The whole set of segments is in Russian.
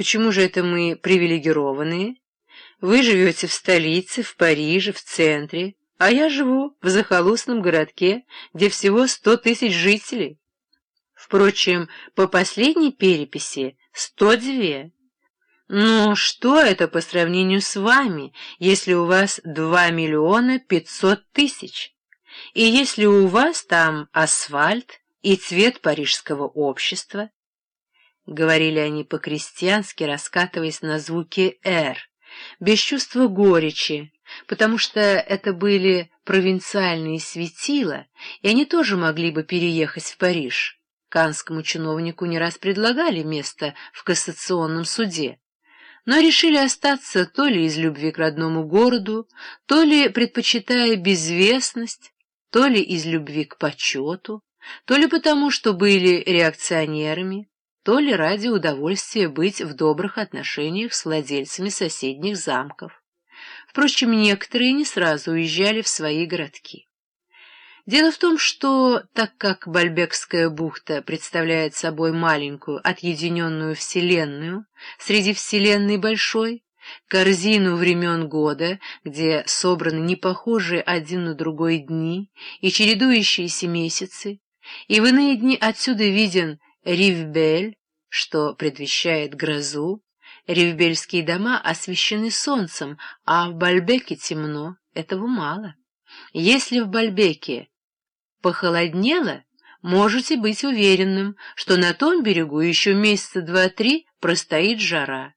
Почему же это мы привилегированные? Вы живете в столице, в Париже, в центре, а я живу в захолустном городке, где всего сто тысяч жителей. Впрочем, по последней переписи сто две. Но что это по сравнению с вами, если у вас два миллиона пятьсот тысяч? И если у вас там асфальт и цвет парижского общества? Говорили они по-крестьянски, раскатываясь на звуки «р», без чувства горечи, потому что это были провинциальные светила, и они тоже могли бы переехать в Париж. Канскому чиновнику не раз предлагали место в кассационном суде, но решили остаться то ли из любви к родному городу, то ли предпочитая безвестность, то ли из любви к почету, то ли потому, что были реакционерами, то ли ради удовольствия быть в добрых отношениях с владельцами соседних замков. Впрочем, некоторые не сразу уезжали в свои городки. Дело в том, что, так как Бальбекская бухта представляет собой маленькую отъединенную вселенную среди вселенной большой, корзину времен года, где собраны непохожие один на другой дни и чередующиеся месяцы, и в иные дни отсюда виден Ривбель, что предвещает грозу, Ривбельские дома освещены солнцем, а в Бальбеке темно, этого мало. Если в Бальбеке похолоднело, можете быть уверенным, что на том берегу еще месяца два-три простоит жара.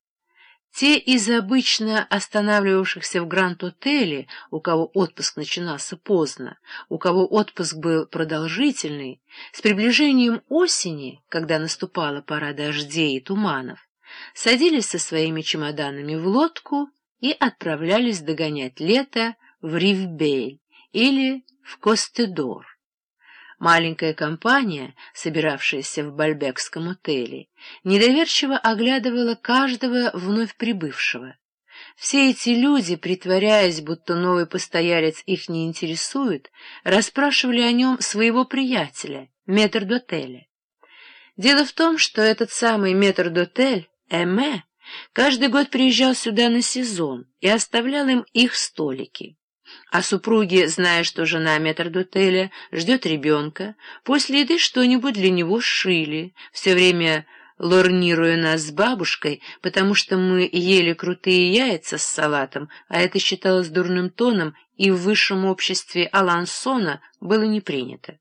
Те из обычно останавливавшихся в Гранд-отеле, у кого отпуск начинался поздно, у кого отпуск был продолжительный, с приближением осени, когда наступала пора дождей и туманов, садились со своими чемоданами в лодку и отправлялись догонять лето в Ривбель или в Костедор. Маленькая компания, собиравшаяся в Бальбекском отеле, недоверчиво оглядывала каждого вновь прибывшего. Все эти люди, притворяясь, будто новый постоялец их не интересует, расспрашивали о нем своего приятеля, метрдотеля. Дело в том, что этот самый метрдотель, Эме, каждый год приезжал сюда на сезон и оставлял им их столики. А супруги, зная, что жена метрдотеля ждет ребенка, после еды что-нибудь для него шили, все время лорнируя нас с бабушкой, потому что мы ели крутые яйца с салатом, а это считалось дурным тоном и в высшем обществе Алансона было не принято.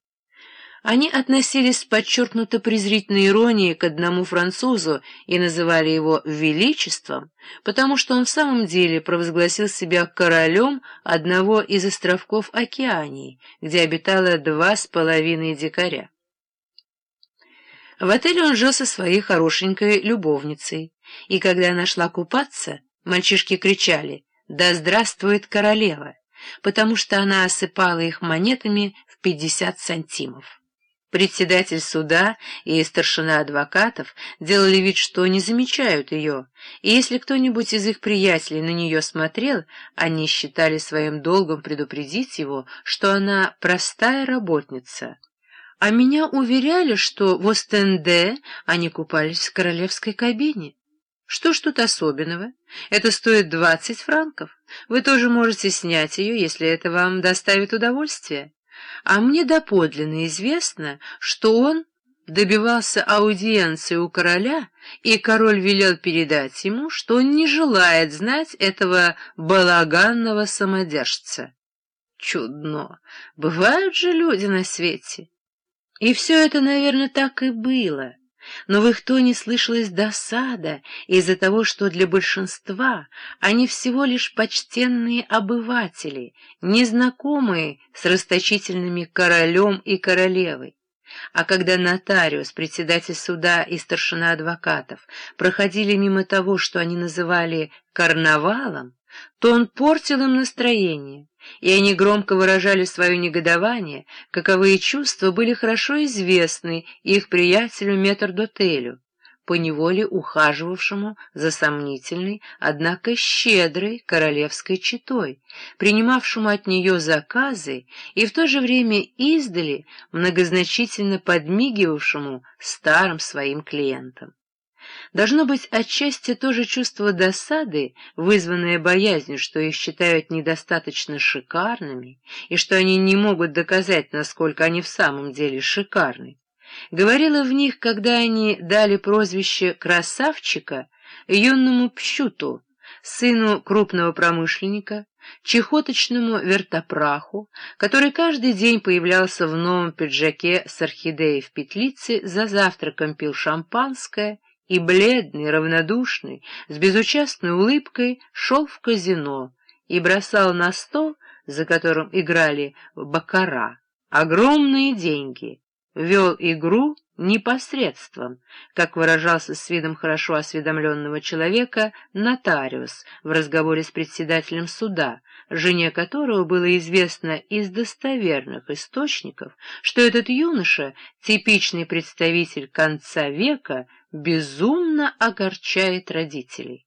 Они относились с подчеркнуто презрительной иронией к одному французу и называли его «величеством», потому что он в самом деле провозгласил себя королем одного из островков Океании, где обитало два с половиной дикаря. В отеле он жил со своей хорошенькой любовницей, и когда она шла купаться, мальчишки кричали «Да здравствует королева!», потому что она осыпала их монетами в пятьдесят сантимов. Председатель суда и старшина адвокатов делали вид, что не замечают ее, и если кто-нибудь из их приятелей на нее смотрел, они считали своим долгом предупредить его, что она простая работница. А меня уверяли, что в Остенде они купались в королевской кабине. Что ж тут особенного? Это стоит двадцать франков. Вы тоже можете снять ее, если это вам доставит удовольствие а мне доподлинно известно, что он добивался аудиенции у короля, и король велел передать ему, что он не желает знать этого балаганного самодержца. Чудно! Бывают же люди на свете. И все это, наверное, так и было но в их тоне слышалась досада из-за того, что для большинства они всего лишь почтенные обыватели, незнакомые с расточительными королем и королевой. А когда нотариус, председатель суда и старшина адвокатов проходили мимо того, что они называли «карнавалом», то он портил им настроение, и они громко выражали свое негодование, каковые чувства были хорошо известны их приятелю метрдотелю, поневоле ухаживавшему за сомнительной, однако щедрой королевской четой, принимавшему от нее заказы и в то же время издали многозначительно подмигивавшему старым своим клиентам. Должно быть отчасти тоже чувство досады, вызванное боязнью, что их считают недостаточно шикарными, и что они не могут доказать, насколько они в самом деле шикарны, говорило в них, когда они дали прозвище «красавчика» юному Пщуту, сыну крупного промышленника, чехоточному вертопраху, который каждый день появлялся в новом пиджаке с орхидеей в петлице, за завтраком пил шампанское и, бледный, равнодушный, с безучастной улыбкой, шел в казино и бросал на стол, за которым играли бакара, огромные деньги, вел игру непосредством, как выражался с видом хорошо осведомленного человека нотариус в разговоре с председателем суда, жене которого было известно из достоверных источников, что этот юноша, типичный представитель конца века, безумно огорчает родителей.